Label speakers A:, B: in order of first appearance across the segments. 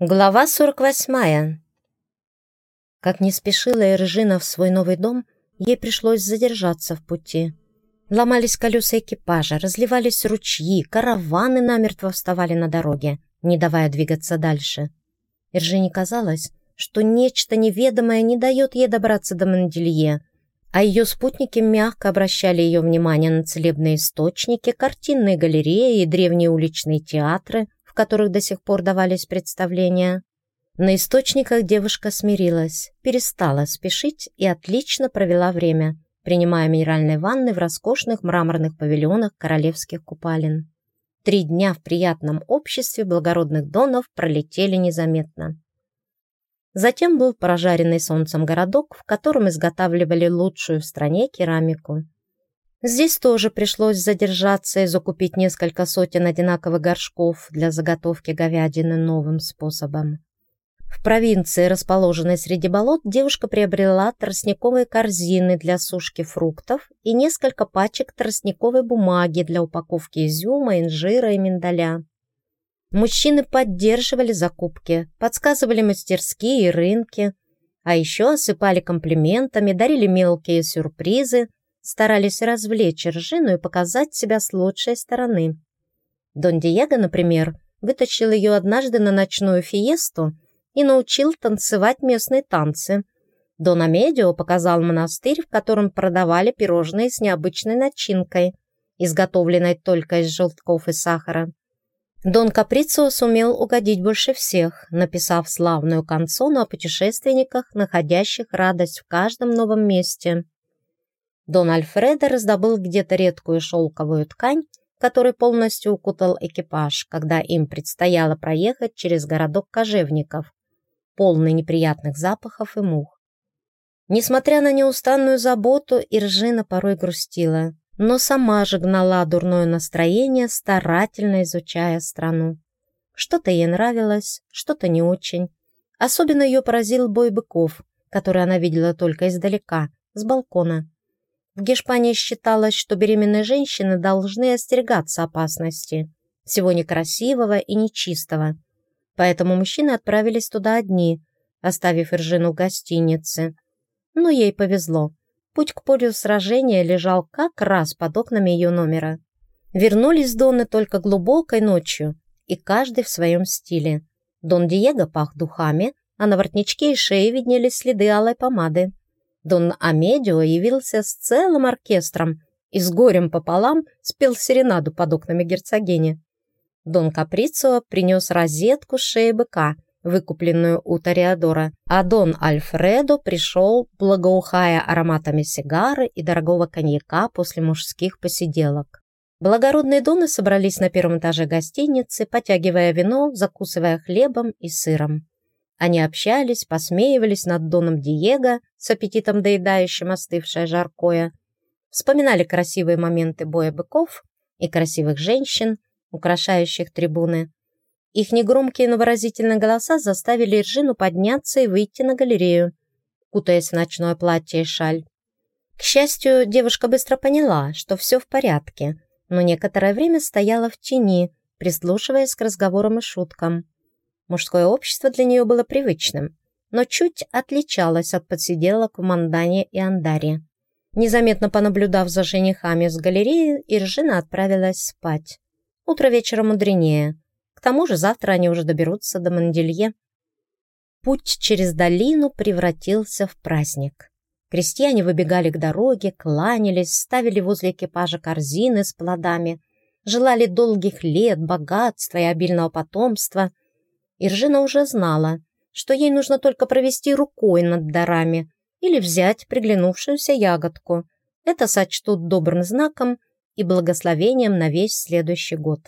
A: Глава 48. Как не спешила Иржина в свой новый дом, ей пришлось задержаться в пути. Ломались колеса экипажа, разливались ручьи, караваны намертво вставали на дороге, не давая двигаться дальше. Иржине казалось, что нечто неведомое не дает ей добраться до Манделье, а ее спутники мягко обращали ее внимание на целебные источники, картинные галереи и древние уличные театры, в которых до сих пор давались представления. На источниках девушка смирилась, перестала спешить и отлично провела время, принимая минеральные ванны в роскошных мраморных павильонах королевских купалин. Три дня в приятном обществе благородных донов пролетели незаметно. Затем был прожаренный солнцем городок, в котором изготавливали лучшую в стране керамику. Здесь тоже пришлось задержаться и закупить несколько сотен одинаковых горшков для заготовки говядины новым способом. В провинции, расположенной среди болот, девушка приобрела тростниковые корзины для сушки фруктов и несколько пачек тростниковой бумаги для упаковки изюма, инжира и миндаля. Мужчины поддерживали закупки, подсказывали мастерские и рынки, а еще осыпали комплиментами, дарили мелкие сюрпризы – старались развлечь Ржину и показать себя с лучшей стороны. Дон Диего, например, вытащил ее однажды на ночную фиесту и научил танцевать местные танцы. Дон Амедио показал монастырь, в котором продавали пирожные с необычной начинкой, изготовленной только из желтков и сахара. Дон Каприцио сумел угодить больше всех, написав славную канцону о путешественниках, находящих радость в каждом новом месте. Дон Альфредо раздобыл где-то редкую шелковую ткань, который полностью укутал экипаж, когда им предстояло проехать через городок кожевников, полный неприятных запахов и мух. Несмотря на неустанную заботу, Иржина порой грустила, но сама же гнала дурное настроение, старательно изучая страну. Что-то ей нравилось, что-то не очень. Особенно ее поразил бой быков, который она видела только издалека, с балкона. В Гешпании считалось, что беременные женщины должны остерегаться опасности, всего некрасивого и нечистого. Поэтому мужчины отправились туда одни, оставив Иржину в гостинице. Но ей повезло. Путь к полю сражения лежал как раз под окнами ее номера. Вернулись Доны только глубокой ночью, и каждый в своем стиле. Дон Диего пах духами, а на воротничке и шее виднелись следы алой помады. Дон Амедио явился с целым оркестром и с горем пополам спел серенаду под окнами герцогини. Дон Каприцио принес розетку шеи быка, выкупленную у Тореадора, а Дон Альфредо пришел, благоухая ароматами сигары и дорогого коньяка после мужских посиделок. Благородные доны собрались на первом этаже гостиницы, потягивая вино, закусывая хлебом и сыром. Они общались, посмеивались над Доном Диего, с аппетитом доедающим остывшее жаркое, вспоминали красивые моменты боя быков и красивых женщин, украшающих трибуны. Их негромкие, но выразительные голоса заставили Иржину подняться и выйти на галерею, кутаясь в ночное платье и шаль. К счастью, девушка быстро поняла, что все в порядке, но некоторое время стояла в тени, прислушиваясь к разговорам и шуткам. Мужское общество для нее было привычным, но чуть отличалось от подсиделок в Мандане и Андаре. Незаметно понаблюдав за женихами с галереи, Иржина отправилась спать. Утро вечера мудренее. К тому же завтра они уже доберутся до Манделье. Путь через долину превратился в праздник. Крестьяне выбегали к дороге, кланялись, ставили возле экипажа корзины с плодами, желали долгих лет, богатства и обильного потомства – Иржина уже знала, что ей нужно только провести рукой над дарами или взять приглянувшуюся ягодку. Это сочтут добрым знаком и благословением на весь следующий год.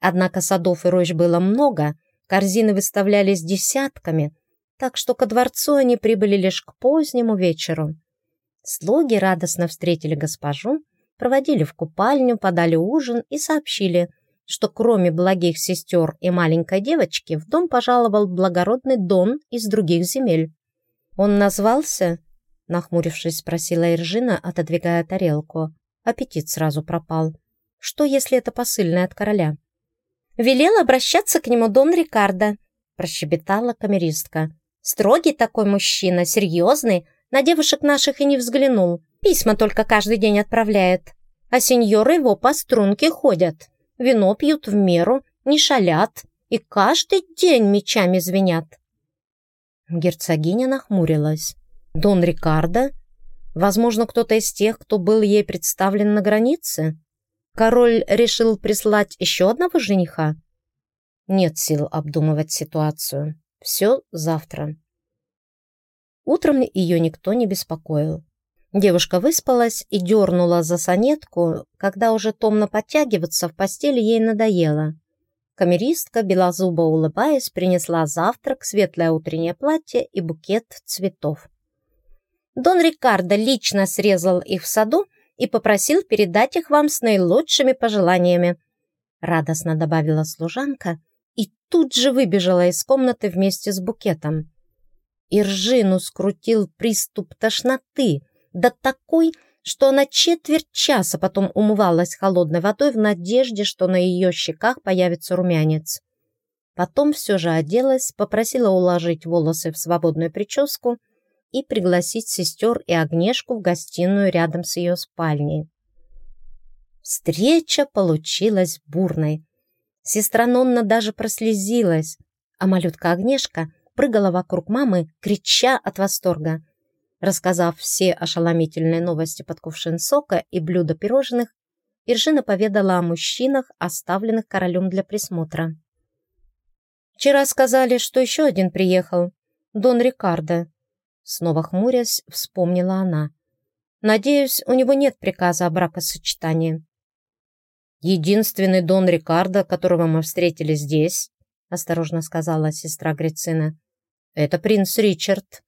A: Однако садов и рощ было много, корзины выставлялись десятками, так что ко дворцу они прибыли лишь к позднему вечеру. Слуги радостно встретили госпожу, проводили в купальню, подали ужин и сообщили – что кроме благих сестер и маленькой девочки в дом пожаловал благородный Дон из других земель. «Он назвался?» — нахмурившись, спросила Иржина, отодвигая тарелку. Аппетит сразу пропал. «Что, если это посыльный от короля?» «Велел обращаться к нему Дон Рикардо», — прощебетала камеристка. «Строгий такой мужчина, серьезный, на девушек наших и не взглянул. Письма только каждый день отправляет. А сеньоры его по струнке ходят. Вино пьют в меру, не шалят и каждый день мечами звенят». Герцогиня нахмурилась. «Дон Рикардо? Возможно, кто-то из тех, кто был ей представлен на границе? Король решил прислать еще одного жениха?» Нет сил обдумывать ситуацию. Все завтра. Утром ее никто не беспокоил. Девушка выспалась и дернула за сонетку, когда уже томно подтягиваться в постели ей надоело. Камеристка, белозубо улыбаясь, принесла завтрак, светлое утреннее платье и букет цветов. Дон Рикардо лично срезал их в саду и попросил передать их вам с наилучшими пожеланиями. Радостно добавила служанка и тут же выбежала из комнаты вместе с букетом. Иржину скрутил приступ тошноты, да такой, что она четверть часа потом умывалась холодной водой в надежде, что на ее щеках появится румянец. Потом все же оделась, попросила уложить волосы в свободную прическу и пригласить сестер и Огнешку в гостиную рядом с ее спальней. Встреча получилась бурной. Сестра Нонна даже прослезилась, а малютка Огнешка прыгала вокруг мамы, крича от восторга. Рассказав все ошеломительные новости под кувшин сока и блюдо пирожных, Иржина поведала о мужчинах, оставленных королем для присмотра. «Вчера сказали, что еще один приехал, Дон Рикардо». Снова хмурясь, вспомнила она. «Надеюсь, у него нет приказа о бракосочетании». «Единственный Дон Рикардо, которого мы встретили здесь», осторожно сказала сестра Грицина, это принц Ричард.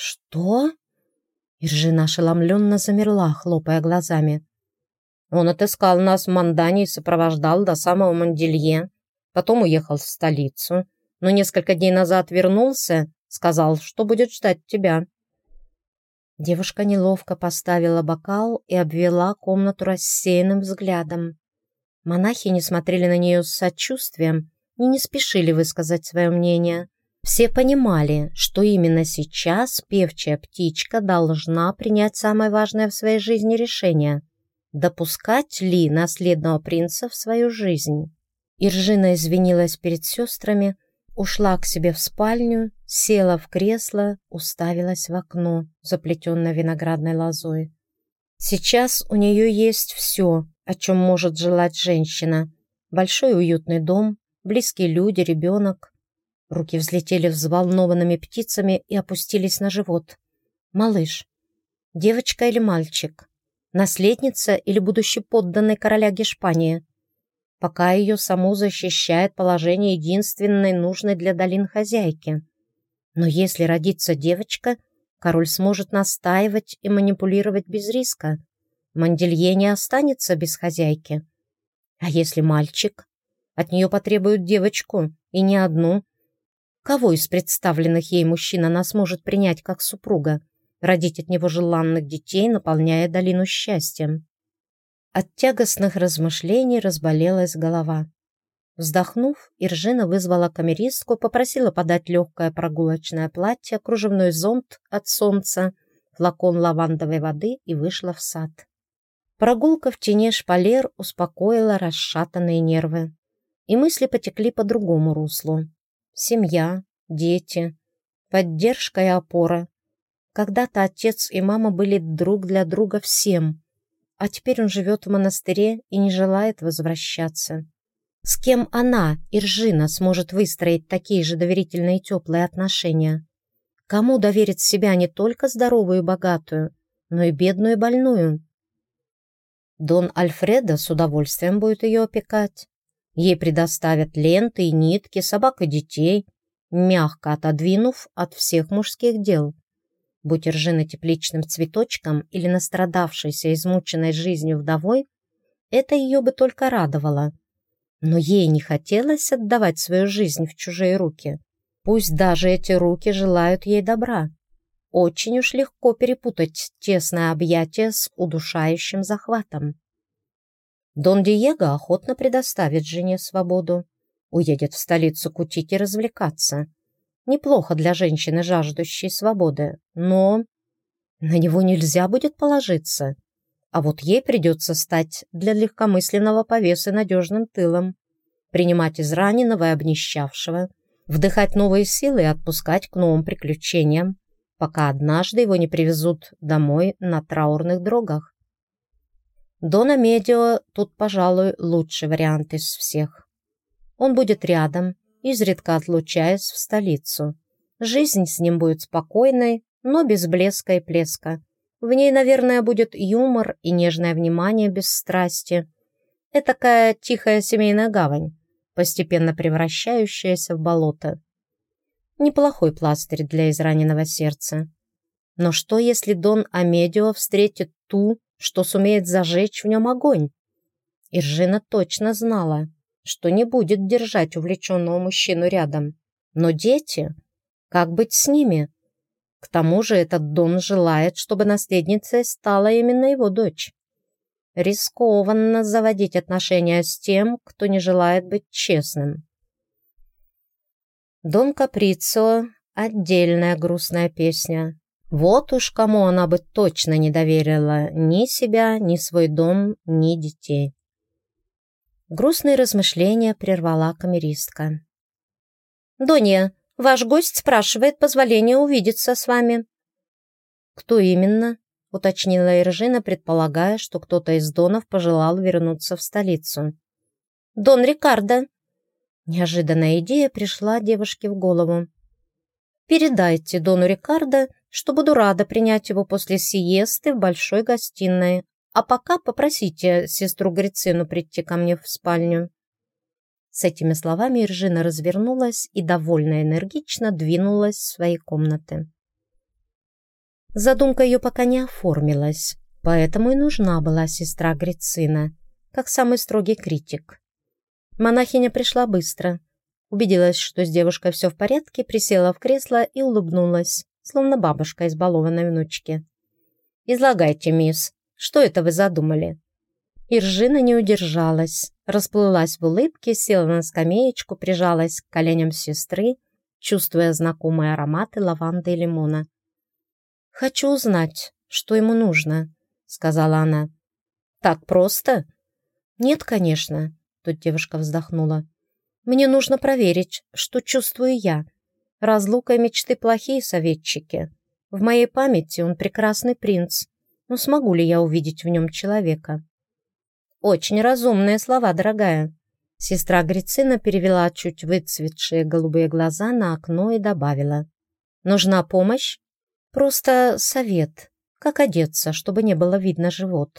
A: Что? Иржина ошеломленно замерла, хлопая глазами. Он отыскал нас в Мандане и сопровождал до самого Манделье. Потом уехал в столицу. Но несколько дней назад вернулся, сказал, что будет ждать тебя. Девушка неловко поставила бокал и обвела комнату рассеянным взглядом. Монахи не смотрели на нее с сочувствием и не спешили высказать свое мнение. Все понимали, что именно сейчас певчая птичка должна принять самое важное в своей жизни решение – допускать ли наследного принца в свою жизнь. Иржина извинилась перед сестрами, ушла к себе в спальню, села в кресло, уставилась в окно, заплетенное виноградной лозой. Сейчас у нее есть все, о чем может желать женщина. Большой уютный дом, близкие люди, ребенок. Руки взлетели взволнованными птицами и опустились на живот. Малыш. Девочка или мальчик? Наследница или будущий подданный короля Гешпании? Пока ее саму защищает положение единственной нужной для долин хозяйки. Но если родится девочка, король сможет настаивать и манипулировать без риска. Манделье не останется без хозяйки. А если мальчик? От нее потребуют девочку, и не одну. Кого из представленных ей мужчин она сможет принять как супруга, родить от него желанных детей, наполняя долину счастьем? От тягостных размышлений разболелась голова. Вздохнув, Иржина вызвала камеристку, попросила подать легкое прогулочное платье, кружевной зонт от солнца, флакон лавандовой воды и вышла в сад. Прогулка в тени шпалер успокоила расшатанные нервы и мысли потекли по другому руслу. Семья, дети, поддержка и опора. Когда-то отец и мама были друг для друга всем, а теперь он живет в монастыре и не желает возвращаться. С кем она, Иржина, сможет выстроить такие же доверительные и теплые отношения? Кому доверит себя не только здоровую и богатую, но и бедную и больную? Дон Альфредо с удовольствием будет ее опекать. Ей предоставят ленты и нитки, собак и детей, мягко отодвинув от всех мужских дел. Будь Ржина тепличным цветочком или настрадавшейся, измученной жизнью вдовой, это ее бы только радовало. Но ей не хотелось отдавать свою жизнь в чужие руки. Пусть даже эти руки желают ей добра. Очень уж легко перепутать тесное объятие с удушающим захватом. Дон Диего охотно предоставит жене свободу. Уедет в столицу кутить и развлекаться. Неплохо для женщины, жаждущей свободы, но на него нельзя будет положиться. А вот ей придется стать для легкомысленного повесы надежным тылом, принимать из раненого и обнищавшего, вдыхать новые силы и отпускать к новым приключениям, пока однажды его не привезут домой на траурных дрогах. Дона Медио тут, пожалуй, лучший вариант из всех. Он будет рядом, изредка отлучаясь в столицу. Жизнь с ним будет спокойной, но без блеска и плеска. В ней, наверное, будет юмор и нежное внимание без страсти. Этакая тихая семейная гавань, постепенно превращающаяся в болото. Неплохой пластырь для израненного сердца. Но что, если Дон Амедио встретит ту, что сумеет зажечь в нем огонь? Иржина точно знала, что не будет держать увлеченного мужчину рядом. Но дети? Как быть с ними? К тому же этот Дон желает, чтобы наследницей стала именно его дочь. Рискованно заводить отношения с тем, кто не желает быть честным. Дон Каприцо — отдельная грустная песня. Вот уж кому она бы точно не доверила ни себя, ни свой дом, ни детей. Грустные размышления прервала камеристка. «Донья, Ваш гость спрашивает позволения увидеться с вами». «Кто именно?» — уточнила Иржина, предполагая, что кто-то из Донов пожелал вернуться в столицу. «Дон Рикардо». Неожиданная идея пришла девушке в голову. «Передайте Дону Рикардо, что буду рада принять его после сиесты в большой гостиной, а пока попросите сестру Грицину прийти ко мне в спальню». С этими словами Иржина развернулась и довольно энергично двинулась в свои комнаты. Задумка ее пока не оформилась, поэтому и нужна была сестра Грицина, как самый строгий критик. Монахиня пришла быстро, убедилась, что с девушкой все в порядке, присела в кресло и улыбнулась, словно бабушка избалованной внучки. «Излагайте, мисс, что это вы задумали?» Иржина не удержалась, расплылась в улыбке, села на скамеечку, прижалась к коленям сестры, чувствуя знакомые ароматы лаванды и лимона. «Хочу узнать, что ему нужно», — сказала она. «Так просто?» «Нет, конечно», — тут девушка вздохнула. «Мне нужно проверить, что чувствую я. Разлука и мечты плохие советчики. В моей памяти он прекрасный принц, но смогу ли я увидеть в нем человека?» Очень разумные слова, дорогая. Сестра Грицина перевела чуть выцветшие голубые глаза на окно и добавила. Нужна помощь? Просто совет. Как одеться, чтобы не было видно живот.